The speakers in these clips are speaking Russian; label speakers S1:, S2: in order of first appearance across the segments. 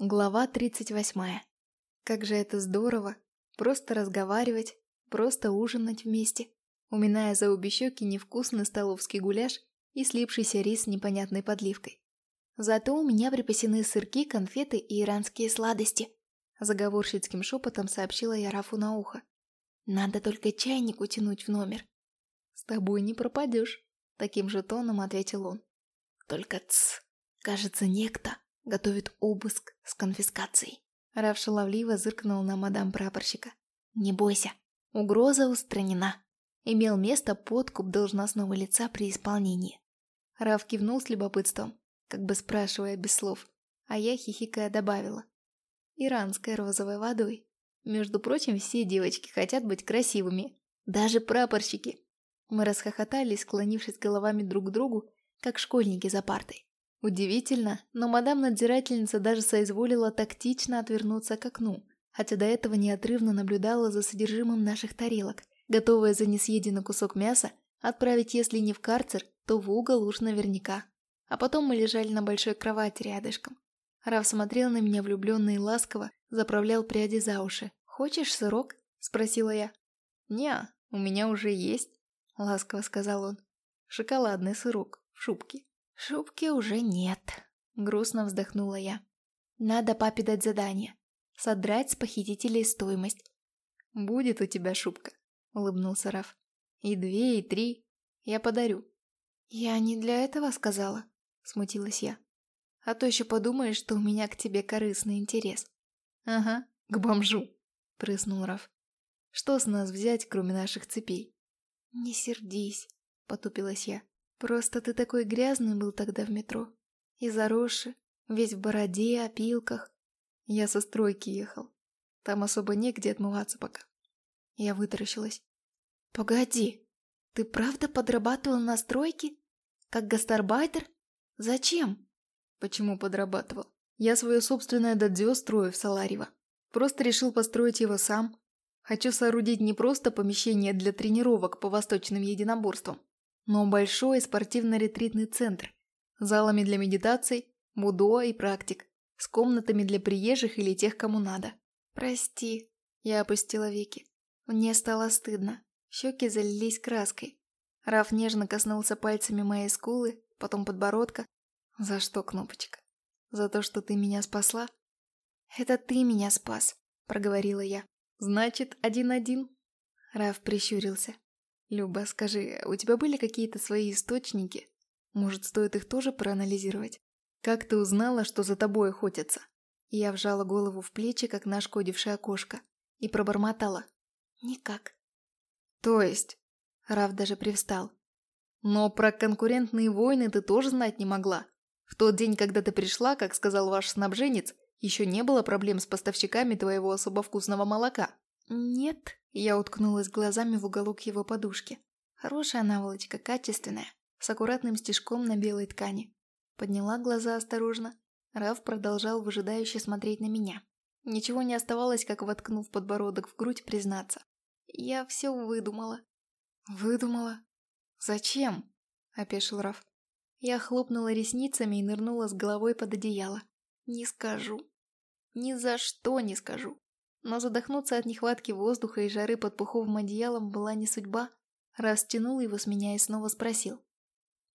S1: Глава 38. Как же это здорово. Просто разговаривать, просто ужинать вместе, уминая за обе щеки невкусный столовский гуляш и слипшийся рис с непонятной подливкой. Зато у меня припасены сырки, конфеты и иранские сладости. Заговорщицким шепотом сообщила я Рафу на ухо. Надо только чайник утянуть в номер. С тобой не пропадешь, таким же тоном ответил он. Только ц, кажется, некто готовит обыск с конфискацией. Раф шаловливо зыркнул на мадам прапорщика. «Не бойся, угроза устранена. Имел место подкуп должностного лица при исполнении». Раф кивнул с любопытством, как бы спрашивая без слов, а я, хихикая, добавила. «Иранской розовой водой. Между прочим, все девочки хотят быть красивыми. Даже прапорщики». Мы расхохотались, склонившись головами друг к другу, как школьники за партой. Удивительно, но мадам-надзирательница даже соизволила тактично отвернуться к окну, хотя до этого неотрывно наблюдала за содержимым наших тарелок, готовая за несъеденный кусок мяса отправить, если не в карцер, то в угол уж наверняка. А потом мы лежали на большой кровати рядышком. Раф смотрел на меня влюбленно и ласково, заправлял пряди за уши. «Хочешь сырок?» – спросила я. «Не, у меня уже есть», – ласково сказал он. «Шоколадный сырок в шубке». «Шубки уже нет», — грустно вздохнула я. «Надо папе дать задание. Содрать с похитителей стоимость». «Будет у тебя шубка», — улыбнулся Раф. «И две, и три. Я подарю». «Я не для этого сказала», — смутилась я. «А то еще подумаешь, что у меня к тебе корыстный интерес». «Ага, к бомжу», — прыснул Раф. «Что с нас взять, кроме наших цепей?» «Не сердись», — потупилась я. Просто ты такой грязный был тогда в метро. И заросший, весь в бороде, опилках. Я со стройки ехал. Там особо негде отмываться пока. Я вытаращилась. Погоди, ты правда подрабатывал на стройке? Как гастарбайтер? Зачем? Почему подрабатывал? Я свое собственное дадзё строю в Саларево. Просто решил построить его сам. Хочу соорудить не просто помещение для тренировок по восточным единоборствам, но большой спортивно-ретритный центр, залами для медитаций, будо и практик, с комнатами для приезжих или тех, кому надо. «Прости», — я опустила веки. Мне стало стыдно, щеки залились краской. Раф нежно коснулся пальцами моей скулы, потом подбородка. «За что, Кнопочка? За то, что ты меня спасла?» «Это ты меня спас», — проговорила я. «Значит, один-один?» Раф прищурился. «Люба, скажи, у тебя были какие-то свои источники? Может, стоит их тоже проанализировать? Как ты узнала, что за тобой охотятся?» Я вжала голову в плечи, как нашкодившая кошка, и пробормотала. «Никак». «То есть?» Раф даже привстал. «Но про конкурентные войны ты тоже знать не могла. В тот день, когда ты пришла, как сказал ваш снабженец, еще не было проблем с поставщиками твоего особо вкусного молока». «Нет», я уткнулась глазами в уголок его подушки. Хорошая наволочка, качественная, с аккуратным стежком на белой ткани. Подняла глаза осторожно. Раф продолжал выжидающе смотреть на меня. Ничего не оставалось, как воткнув подбородок в грудь, признаться. Я все выдумала. Выдумала? Зачем? Опешил Раф. Я хлопнула ресницами и нырнула с головой под одеяло. Не скажу. Ни за что не скажу. Но задохнуться от нехватки воздуха и жары под пуховым одеялом была не судьба. Раз тянул его с меня и снова спросил.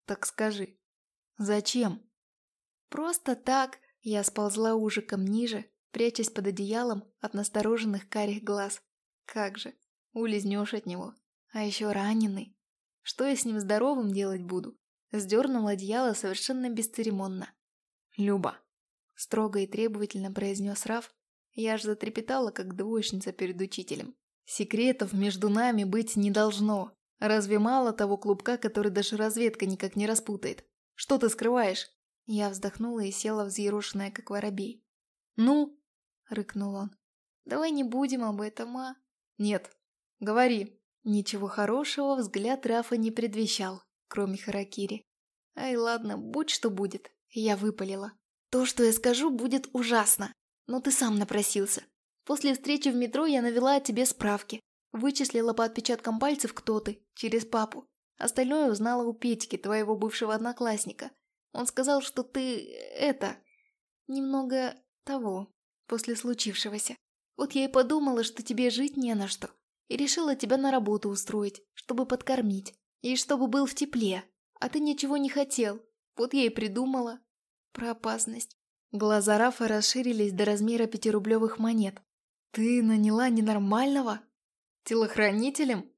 S1: «Так скажи, зачем?» «Просто так!» Я сползла ужиком ниже, прячась под одеялом от настороженных карих глаз. «Как же, улизнешь от него. А еще раненый. Что я с ним здоровым делать буду?» Сдернул одеяло совершенно бесцеремонно. «Люба!» Строго и требовательно произнес Раф, я аж затрепетала, как двоечница перед учителем. Секретов между нами быть не должно. Разве мало того клубка, который даже разведка никак не распутает? Что ты скрываешь? Я вздохнула и села взъерошенная, как воробей. «Ну?» — рыкнул он. «Давай не будем об этом, а?» «Нет. Говори». Ничего хорошего взгляд Рафа не предвещал, кроме Харакири. «Ай, ладно, будь что будет». Я выпалила. «То, что я скажу, будет ужасно. Но ты сам напросился. После встречи в метро я навела о тебе справки. Вычислила по отпечаткам пальцев, кто ты, через папу. Остальное узнала у Петьки, твоего бывшего одноклассника. Он сказал, что ты... это... немного Того, после случившегося. Вот я и подумала, что тебе жить не на что. И решила тебя на работу устроить, чтобы подкормить. И чтобы был в тепле. А ты ничего не хотел. Вот я и придумала. Про опасность. Глаза Рафа расширились до размера пятирублевых монет. Ты наняла ненормального? Телохранителем?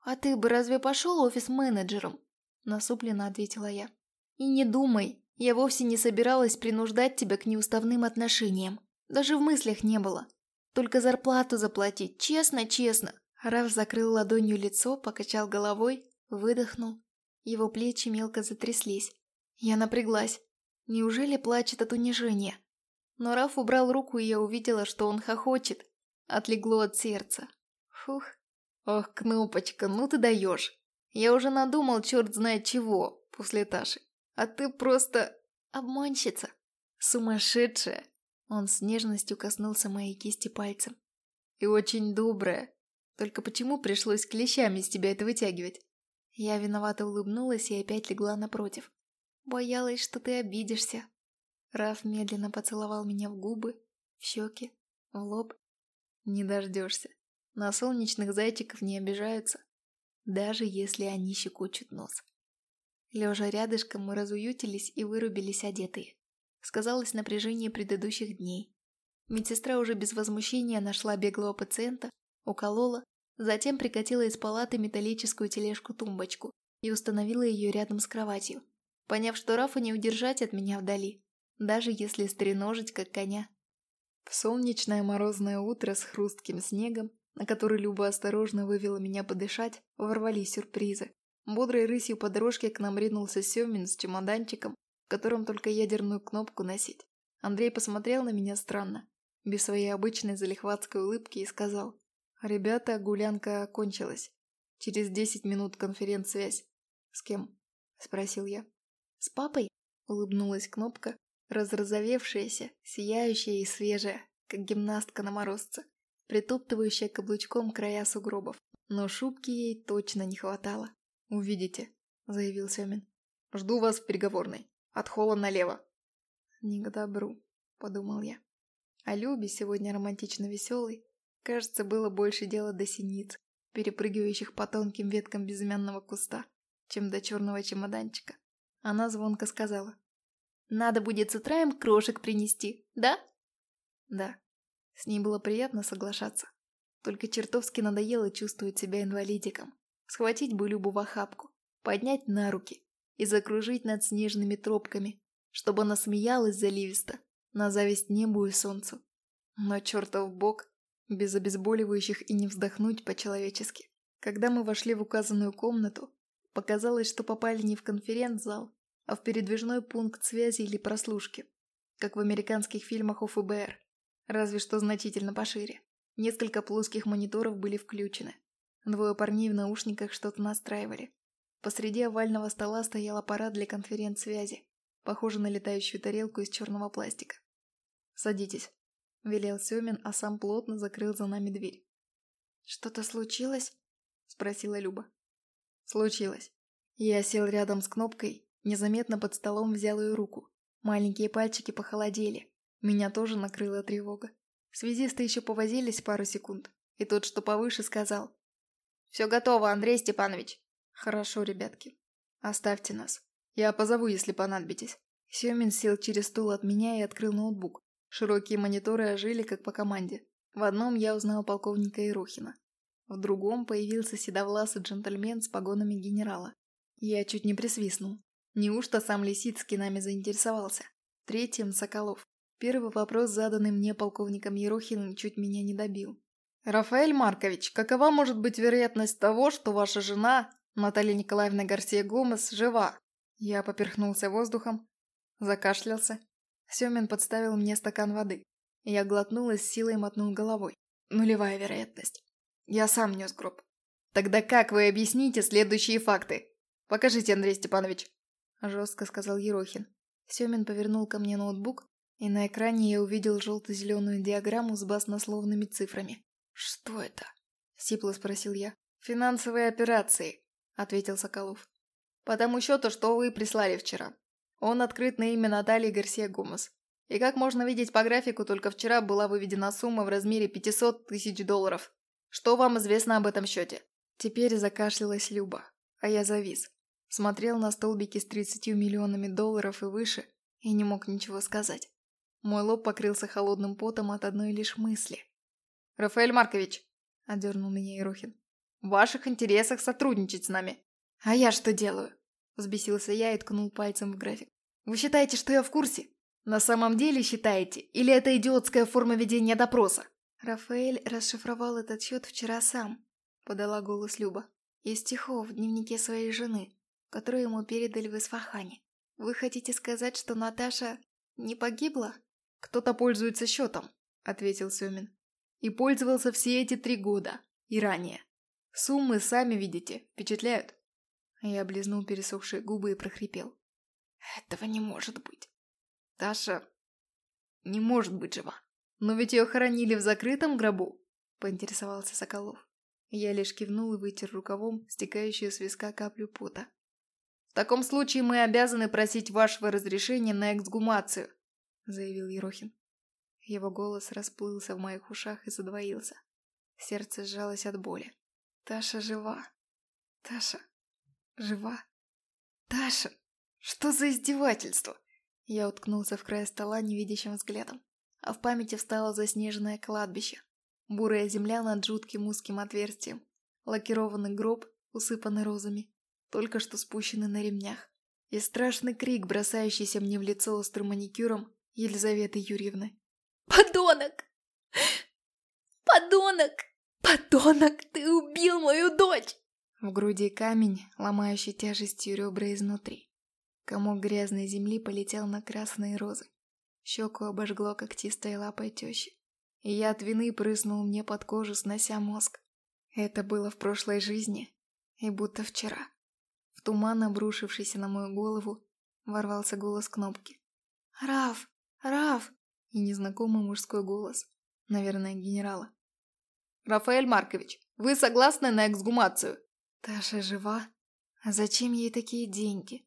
S1: А ты бы разве пошел офис-менеджером? Насупленно ответила я. И не думай, я вовсе не собиралась принуждать тебя к неуставным отношениям. Даже в мыслях не было. Только зарплату заплатить, честно-честно. Раф закрыл ладонью лицо, покачал головой, выдохнул. Его плечи мелко затряслись. Я напряглась. Неужели плачет от унижения? Но Раф убрал руку, и я увидела, что он хохочет. Отлегло от сердца. Фух. Ох, Кнопочка, ну ты даешь. Я уже надумал черт знает чего после Таши. А ты просто... обманщица. Сумасшедшая. Он с нежностью коснулся моей кисти пальцем. И очень добрая. Только почему пришлось клещами из тебя это вытягивать? Я виновато улыбнулась и опять легла напротив. Боялась, что ты обидишься. Раф медленно поцеловал меня в губы, в щеки, в лоб. Не дождешься. На солнечных зайчиков не обижаются, даже если они щекочут нос. Лежа рядышком, мы разуютились и вырубились одетые. Сказалось напряжение предыдущих дней. Медсестра уже без возмущения нашла беглого пациента, уколола, затем прикатила из палаты металлическую тележку-тумбочку и установила ее рядом с кроватью, поняв, что Рафа не удержать от меня вдали, даже если стреножить, как коня. В солнечное морозное утро с хрустким снегом, на который Люба осторожно вывела меня подышать, ворвались сюрпризы. Бодрой рысью по дорожке к нам ринулся Семин с чемоданчиком, в котором только ядерную кнопку носить. Андрей посмотрел на меня странно, без своей обычной залихватской улыбки и сказал, «Ребята, гулянка окончилась. Через десять минут конференц-связь. С кем?» – спросил я. «С папой?» – улыбнулась кнопка, разразовевшаяся, сияющая и свежая, как гимнастка на морозце, притоптывающая каблучком края сугробов. Но шубки ей точно не хватало. «Увидите», — заявил Семин. «Жду вас в переговорной. От холла налево». «Не к добру», — подумал я. А Любе сегодня романтично веселый. Кажется, было больше дела до синиц, перепрыгивающих по тонким веткам безымянного куста, чем до черного чемоданчика. Она звонко сказала. «Надо будет с утра им крошек принести, да?» «Да». С ней было приятно соглашаться. Только чертовски надоело чувствовать себя инвалидиком. Схватить бы Любу в охапку, поднять на руки и закружить над снежными тропками, чтобы она смеялась заливисто, на зависть небу и солнцу. Но чертов бок, без обезболивающих и не вздохнуть по-человечески. Когда мы вошли в указанную комнату, показалось, что попали не в конференц-зал, а в передвижной пункт связи или прослушки, как в американских фильмах о ФБР, разве что значительно пошире. Несколько плоских мониторов были включены. Двое парней в наушниках что-то настраивали. Посреди овального стола стоял аппарат для конференц-связи, похожий на летающую тарелку из черного пластика. «Садитесь», — велел Семин, а сам плотно закрыл за нами дверь. «Что-то случилось?» — спросила Люба. «Случилось». Я сел рядом с кнопкой, незаметно под столом взял ее руку. Маленькие пальчики похолодели. Меня тоже накрыла тревога. Связисты еще повозились пару секунд, и тот, что повыше, сказал «Все готово, Андрей Степанович». «Хорошо, ребятки. Оставьте нас. Я позову, если понадобитесь». Семин сел через стул от меня и открыл ноутбук. Широкие мониторы ожили, как по команде. В одном я узнал полковника Ирухина. В другом появился седовласый джентльмен с погонами генерала. Я чуть не присвистнул. Неужто сам Лисицкий нами заинтересовался? Третьим – Соколов. Первый вопрос, заданный мне полковником Ерохиным, чуть меня не добил. «Рафаэль Маркович, какова может быть вероятность того, что ваша жена, Наталья Николаевна Гарсия Гомес, жива?» Я поперхнулся воздухом, закашлялся. Семин подставил мне стакан воды. Я глотнул и с силой мотнул головой. Нулевая вероятность. Я сам нес гроб. «Тогда как вы объясните следующие факты? Покажите, Андрей Степанович!» Жестко сказал Ерохин. Семин повернул ко мне ноутбук, и на экране я увидел желто-зеленую диаграмму с баснословными цифрами. «Что это?» – сипло спросил я. «Финансовые операции», – ответил Соколов. «По тому счету, что вы прислали вчера. Он открыт на имя Натальи Гарсия Гомес. И как можно видеть по графику, только вчера была выведена сумма в размере 500 тысяч долларов. Что вам известно об этом счете?» Теперь закашлялась Люба, а я завис. Смотрел на столбики с 30 миллионами долларов и выше и не мог ничего сказать. Мой лоб покрылся холодным потом от одной лишь мысли. «Рафаэль Маркович!» – одернул меня Ирохин. «В ваших интересах сотрудничать с нами». «А я что делаю?» – взбесился я и ткнул пальцем в график. «Вы считаете, что я в курсе? На самом деле считаете? Или это идиотская форма ведения допроса?» Рафаэль расшифровал этот счет вчера сам, подала голос Люба. Из стихов в дневнике своей жены, которую ему передали в Исфахане. Вы хотите сказать, что Наташа не погибла? Кто-то пользуется счетом, ответил Семин. И пользовался все эти три года. И ранее. Суммы, сами видите, впечатляют. Я облизнул пересохшие губы и прохрипел. Этого не может быть. Таша не может быть жива. Но ведь ее хоронили в закрытом гробу, поинтересовался Соколов. Я лишь кивнул и вытер рукавом стекающую с виска каплю пота. «В таком случае мы обязаны просить вашего разрешения на эксгумацию», — заявил Ерохин. Его голос расплылся в моих ушах и задвоился. Сердце сжалось от боли. «Таша жива! Таша жива! Таша! Что за издевательство?» Я уткнулся в край стола невидящим взглядом, а в памяти встало заснеженное кладбище. Бурая земля над жутким узким отверстием, лакированный гроб, усыпанный розами, только что спущенный на ремнях, и страшный крик, бросающийся мне в лицо острым маникюром Елизаветы Юрьевны. «Подонок! Подонок! Подонок! Ты убил мою дочь!» В груди камень, ломающий тяжестью ребра изнутри. Комок грязной земли полетел на красные розы. Щеку обожгло когтистой лапой тещи. И я от вины прыснул мне под кожу, снося мозг. Это было в прошлой жизни, и будто вчера. Туман, обрушившийся на мою голову, ворвался голос кнопки. «Раф! Раф!» И незнакомый мужской голос. Наверное, генерала. «Рафаэль Маркович, вы согласны на эксгумацию?» «Таша жива? А зачем ей такие деньги?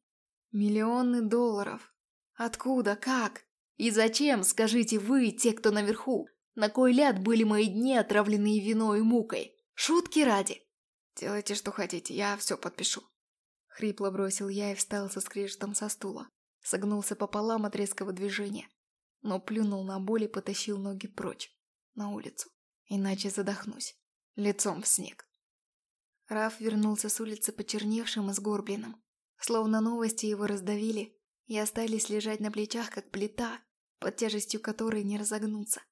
S1: Миллионы долларов. Откуда? Как? И зачем, скажите вы, те, кто наверху? На кой ляд были мои дни, отравленные виной и мукой? Шутки ради. Делайте, что хотите, я все подпишу. Хрипло бросил я и встал со скрежетом со стула. Согнулся пополам от резкого движения. Но плюнул на боль и потащил ноги прочь. На улицу. Иначе задохнусь. Лицом в снег. Раф вернулся с улицы почерневшим и сгорбленным. Словно новости его раздавили и остались лежать на плечах, как плита, под тяжестью которой не разогнуться.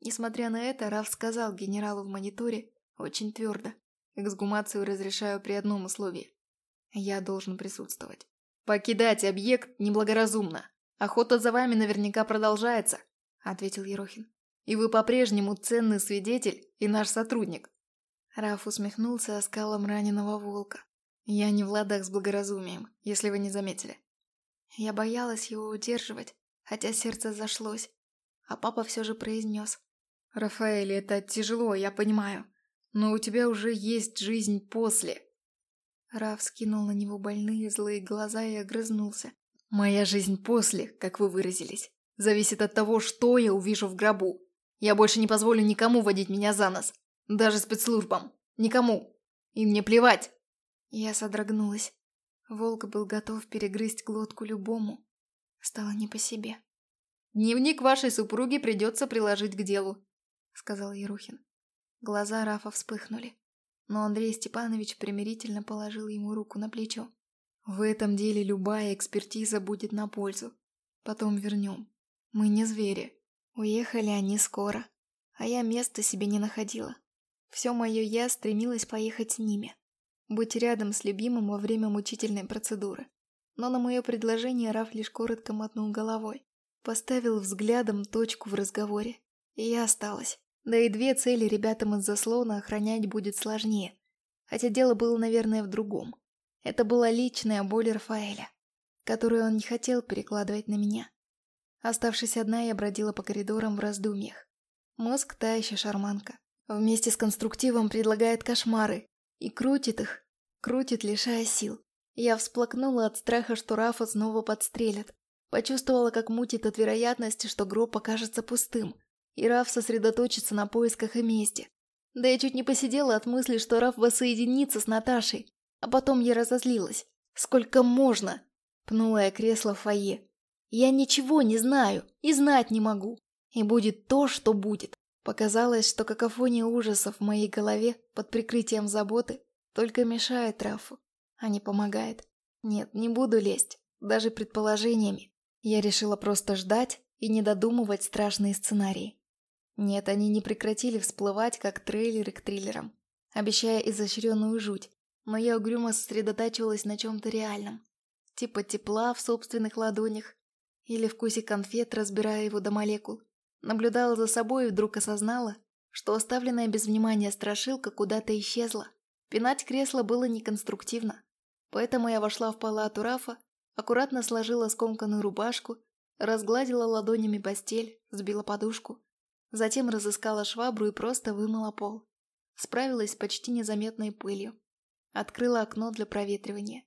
S1: Несмотря на это, Раф сказал генералу в мониторе очень твердо. Эксгумацию разрешаю при одном условии. Я должен присутствовать. «Покидать объект неблагоразумно. Охота за вами наверняка продолжается», — ответил Ерохин. «И вы по-прежнему ценный свидетель и наш сотрудник». Раф усмехнулся оскалом раненого волка. «Я не в ладах с благоразумием, если вы не заметили». Я боялась его удерживать, хотя сердце зашлось, а папа все же произнес. «Рафаэль, это тяжело, я понимаю. Но у тебя уже есть жизнь после». Раф скинул на него больные злые глаза и огрызнулся. «Моя жизнь после, как вы выразились, зависит от того, что я увижу в гробу. Я больше не позволю никому водить меня за нос. Даже спецслужбам. Никому. И мне плевать». Я содрогнулась. Волк был готов перегрызть глотку любому. Стало не по себе. «Дневник вашей супруги придется приложить к делу сказал Ерухин. Глаза Рафа вспыхнули, но Андрей Степанович примирительно положил ему руку на плечо. В этом деле любая экспертиза будет на пользу. Потом вернем. Мы не звери. Уехали они скоро, а я места себе не находила. Все мое «я» стремилось поехать с ними. Быть рядом с любимым во время мучительной процедуры. Но на мое предложение Раф лишь коротко мотнул головой. Поставил взглядом точку в разговоре. И я осталась. Да и две цели ребятам из заслона охранять будет сложнее. Хотя дело было, наверное, в другом. Это была личная боль Рафаэля, которую он не хотел перекладывать на меня. Оставшись одна, я бродила по коридорам в раздумьях. Мозг та еще шарманка. Вместе с конструктивом предлагает кошмары. И крутит их, крутит, лишая сил. Я всплакнула от страха, что Рафа снова подстрелят. Почувствовала, как мутит от вероятности, что гроб окажется пустым, и Раф сосредоточится на поисках и месте. Да я чуть не посидела от мысли, что Раф воссоединится с Наташей, а потом я разозлилась. Сколько можно? Пнула я кресло в фойе. Я ничего не знаю и знать не могу. И будет то, что будет. Показалось, что какофония ужасов в моей голове под прикрытием заботы только мешает Рафу, а не помогает. Нет, не буду лезть, даже предположениями. Я решила просто ждать и не додумывать страшные сценарии. Нет, они не прекратили всплывать, как трейлеры к триллерам, обещая изощренную жуть, но я угрюмо сосредотачивалась на чем-то реальном. Типа тепла в собственных ладонях или вкусе конфет, разбирая его до молекул. Наблюдала за собой и вдруг осознала, что оставленная без внимания страшилка куда-то исчезла. Пинать кресло было неконструктивно. Поэтому я вошла в палату Рафа, аккуратно сложила скомканную рубашку, разгладила ладонями постель, сбила подушку. Затем разыскала швабру и просто вымыла пол. Справилась с почти незаметной пылью. Открыла окно для проветривания.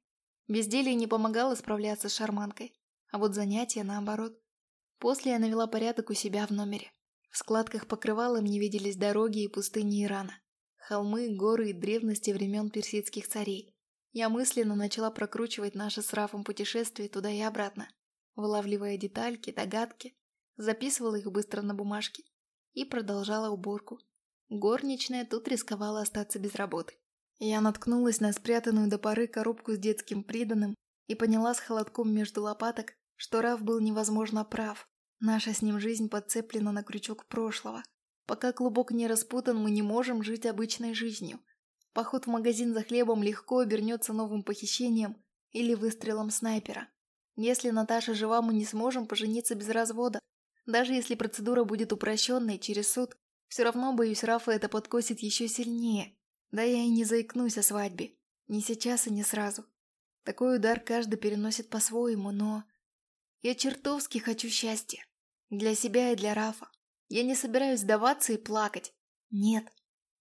S1: Безделье не помогало справляться с шарманкой, а вот занятия наоборот. После я навела порядок у себя в номере. В складках покрывала мне виделись дороги и пустыни Ирана. Холмы, горы и древности времен персидских царей. Я мысленно начала прокручивать наше с Рафом путешествие туда и обратно, вылавливая детальки, догадки, записывала их быстро на бумажке и продолжала уборку. Горничная тут рисковала остаться без работы. Я наткнулась на спрятанную до поры коробку с детским приданым и поняла с холодком между лопаток, что Раф был невозможно прав. Наша с ним жизнь подцеплена на крючок прошлого. Пока клубок не распутан, мы не можем жить обычной жизнью. Поход в магазин за хлебом легко обернется новым похищением или выстрелом снайпера. Если Наташа жива, мы не сможем пожениться без развода. Даже если процедура будет упрощенной через суд, все равно, боюсь, Рафа это подкосит еще сильнее. Да я и не заикнусь о свадьбе. Не сейчас и не сразу. Такой удар каждый переносит по-своему, но... Я чертовски хочу счастья. Для себя и для Рафа. Я не собираюсь сдаваться и плакать. Нет.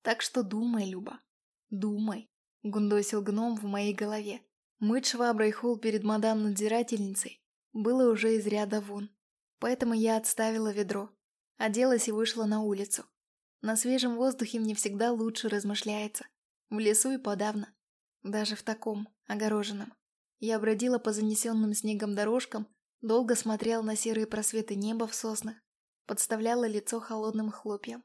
S1: Так что думай, Люба. Думай. Гундосил гном в моей голове. Мыть шваброй холл перед мадам-надзирательницей было уже из ряда вон. Поэтому я отставила ведро. Оделась и вышла на улицу. На свежем воздухе мне всегда лучше размышляется. В лесу и подавно. Даже в таком, огороженном. Я бродила по занесенным снегом дорожкам Долго смотрел на серые просветы неба в соснах, подставляла лицо холодным хлопьям.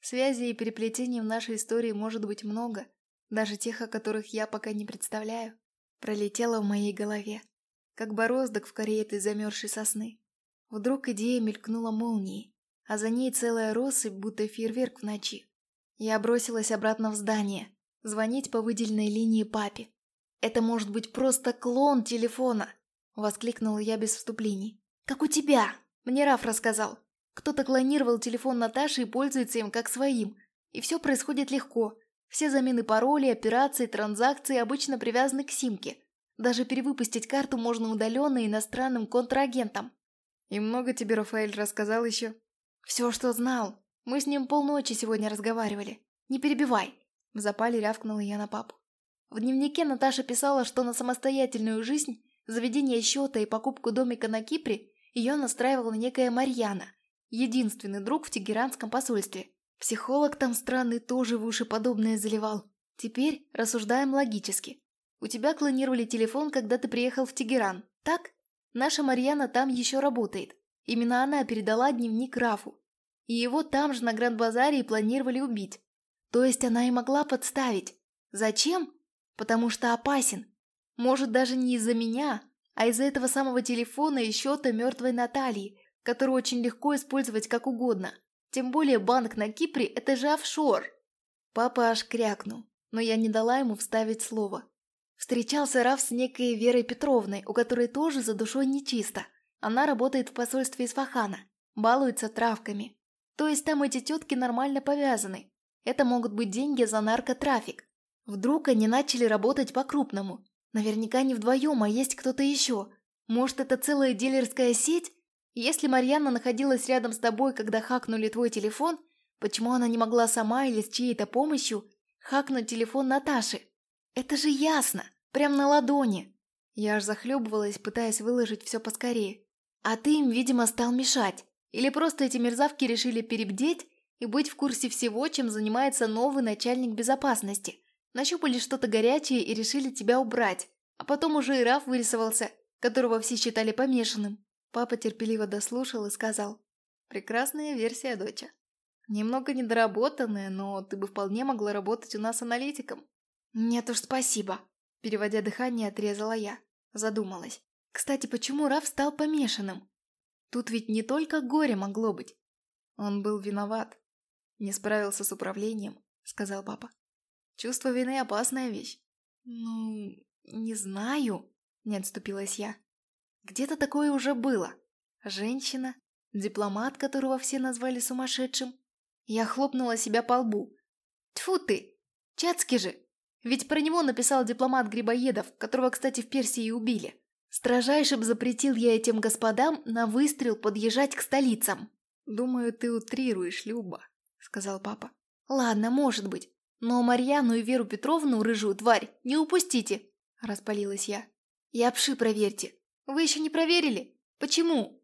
S1: Связей и переплетений в нашей истории может быть много, даже тех, о которых я пока не представляю. Пролетела в моей голове, как бороздок в коре этой замерзшей сосны. Вдруг идея мелькнула молнией, а за ней целая россыпь, будто фейерверк в ночи. Я бросилась обратно в здание, звонить по выделенной линии папе. Это может быть просто клон телефона. Воскликнула я без вступлений. «Как у тебя!» Мне Раф рассказал. Кто-то клонировал телефон Наташи и пользуется им как своим. И все происходит легко. Все замены паролей, операции, транзакции обычно привязаны к симке. Даже перевыпустить карту можно удаленно иностранным контрагентам. И много тебе Рафаэль рассказал еще? Все, что знал. Мы с ним полночи сегодня разговаривали. Не перебивай. В запале рявкнула я на папу. В дневнике Наташа писала, что на самостоятельную жизнь Заведение счета и покупку домика на Кипре ее настраивала некая Марьяна, единственный друг в Тегеранском посольстве. Психолог там странный тоже в уши подобное заливал. Теперь рассуждаем логически. У тебя клонировали телефон, когда ты приехал в Тегеран, так? Наша Марьяна там еще работает. Именно она передала дневник Рафу. И его там же на Гранд-базаре и планировали убить. То есть она и могла подставить. Зачем? Потому что опасен. Может, даже не из-за меня, а из-за этого самого телефона и счета мертвой Натальи, которую очень легко использовать как угодно. Тем более банк на Кипре – это же офшор. Папа аж крякнул, но я не дала ему вставить слово. Встречался Раф с некой Верой Петровной, у которой тоже за душой нечисто. Она работает в посольстве из Фахана, балуется травками. То есть там эти тетки нормально повязаны. Это могут быть деньги за наркотрафик. Вдруг они начали работать по-крупному, Наверняка не вдвоем, а есть кто-то еще. Может, это целая дилерская сеть? Если Марьяна находилась рядом с тобой, когда хакнули твой телефон, почему она не могла сама или с чьей-то помощью хакнуть телефон Наташи? Это же ясно, прям на ладони. Я аж захлебывалась, пытаясь выложить все поскорее. А ты им, видимо, стал мешать. Или просто эти мерзавки решили перебдеть и быть в курсе всего, чем занимается новый начальник безопасности. Нащупали что-то горячее и решили тебя убрать. А потом уже и Раф вырисовался, которого все считали помешанным. Папа терпеливо дослушал и сказал. «Прекрасная версия, доча. Немного недоработанная, но ты бы вполне могла работать у нас аналитиком». «Нет уж, спасибо», – переводя дыхание, отрезала я. Задумалась. Кстати, почему Раф стал помешанным? Тут ведь не только горе могло быть. Он был виноват. Не справился с управлением, сказал папа. Чувство вины – опасная вещь. Ну, не знаю, не отступилась я. Где-то такое уже было. Женщина, дипломат, которого все назвали сумасшедшим. Я хлопнула себя по лбу. Тьфу ты! Чацкий же! Ведь про него написал дипломат Грибоедов, которого, кстати, в Персии убили. Строжайше бы запретил я этим господам на выстрел подъезжать к столицам. «Думаю, ты утрируешь, Люба», — сказал папа. «Ладно, может быть. Но Марьяну и Веру Петровну, рыжую тварь, не упустите!» — распалилась я. «И обши проверьте. Вы еще не проверили? Почему?»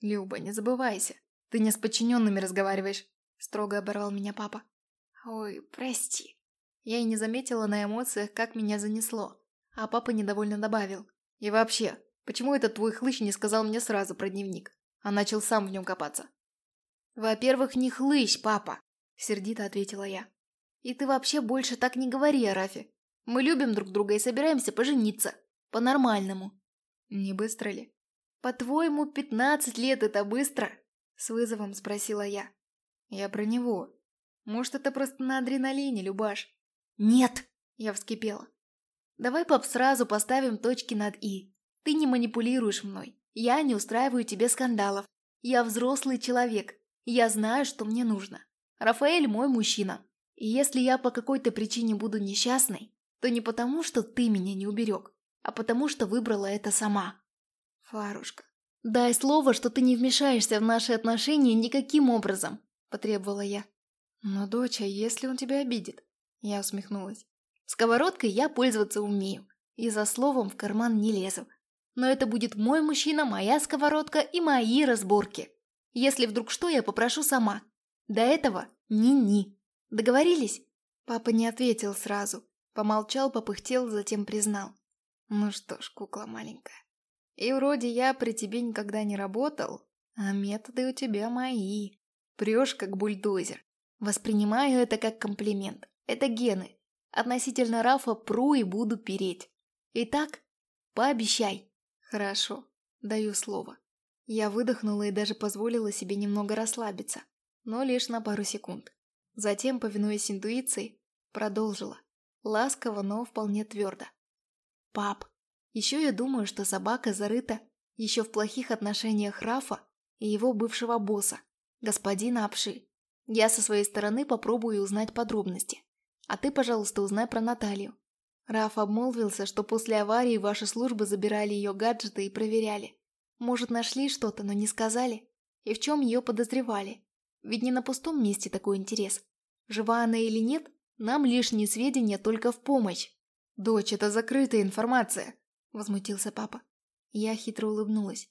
S1: «Люба, не забывайся. Ты не с подчиненными разговариваешь», — строго оборвал меня папа. «Ой, прости». Я и не заметила на эмоциях, как меня занесло. А папа недовольно добавил. И вообще, почему этот твой хлыщ не сказал мне сразу про дневник, а начал сам в нем копаться? «Во-первых, не хлыщ, папа», — сердито ответила я. «И ты вообще больше так не говори о. Мы любим друг друга и собираемся пожениться. По-нормальному». «Не быстро ли?» «По-твоему, пятнадцать лет — это быстро?» — с вызовом спросила я. «Я про него. Может, это просто на адреналине, Любаш?» «Нет!» — я вскипела. Давай, пап, сразу поставим точки над «и». Ты не манипулируешь мной. Я не устраиваю тебе скандалов. Я взрослый человек. Я знаю, что мне нужно. Рафаэль мой мужчина. И если я по какой-то причине буду несчастной, то не потому, что ты меня не уберег, а потому, что выбрала это сама. Фарушка, дай слово, что ты не вмешаешься в наши отношения никаким образом, потребовала я. Но, доча, если он тебя обидит? Я усмехнулась. Сковородкой я пользоваться умею, и за словом в карман не лезу. Но это будет мой мужчина, моя сковородка и мои разборки. Если вдруг что, я попрошу сама. До этого ни-ни. Договорились? Папа не ответил сразу. Помолчал, попыхтел, затем признал. Ну что ж, кукла маленькая. И вроде я при тебе никогда не работал, а методы у тебя мои. Прешь как бульдозер. Воспринимаю это как комплимент. Это гены. Относительно Рафа пру и буду переть. Итак, пообещай. Хорошо, даю слово. Я выдохнула и даже позволила себе немного расслабиться, но лишь на пару секунд. Затем, повинуясь интуиции, продолжила. Ласково, но вполне твердо. Пап, еще я думаю, что собака зарыта еще в плохих отношениях Рафа и его бывшего босса, господина Апши. Я со своей стороны попробую узнать подробности. А ты, пожалуйста, узнай про Наталью. Раф обмолвился, что после аварии ваши службы забирали ее гаджеты и проверяли. Может, нашли что-то, но не сказали? И в чем ее подозревали? Ведь не на пустом месте такой интерес. Жива она или нет, нам лишние сведения только в помощь. «Дочь, это закрытая информация», – возмутился папа. Я хитро улыбнулась.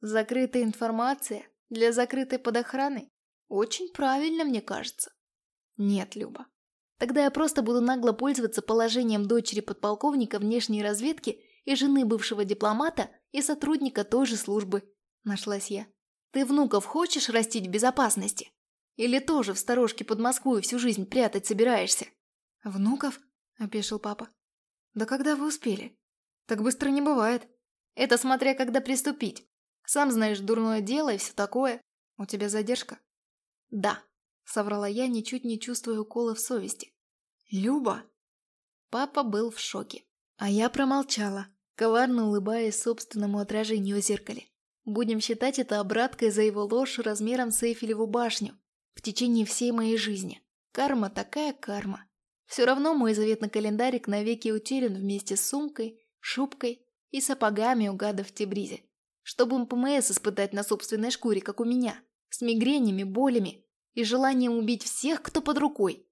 S1: «Закрытая информация? Для закрытой под охраной? Очень правильно, мне кажется». «Нет, Люба, Тогда я просто буду нагло пользоваться положением дочери подполковника внешней разведки и жены бывшего дипломата и сотрудника той же службы. Нашлась я. Ты внуков хочешь растить в безопасности? Или тоже в сторожке под Москвой всю жизнь прятать собираешься? Внуков? Опешил папа. Да когда вы успели? Так быстро не бывает. Это смотря когда приступить. Сам знаешь, дурное дело и все такое. У тебя задержка? Да, Соврала я, ничуть не чувствуя укола в совести. «Люба!» Папа был в шоке. А я промолчала, коварно улыбаясь собственному отражению в зеркале. Будем считать это обраткой за его ложь размером с Эйфелеву башню в течение всей моей жизни. Карма такая карма. Все равно мой заветный календарик навеки утерян вместе с сумкой, шубкой и сапогами у гада в Тебризе. Чтобы ПМС испытать на собственной шкуре, как у меня, с мигренями, болями и желанием убить всех, кто под рукой.